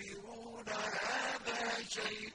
يستكبرون هذا شيء